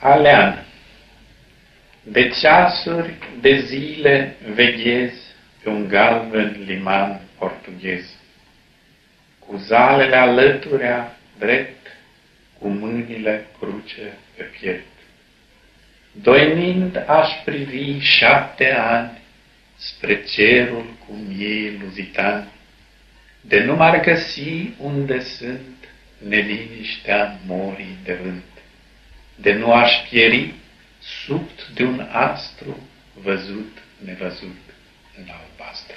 Alean De ceasuri de zile veghez pe un galben liman portughez, cu zalele alăturea drept, cu mâinile cruce pe piept. Doinind aș privi șapte ani spre cerul cu miei luzitani, de nu m-ar găsi unde sunt neliniștea morii de vânt de nu aș pieri sub de un astru văzut, nevăzut în albastru.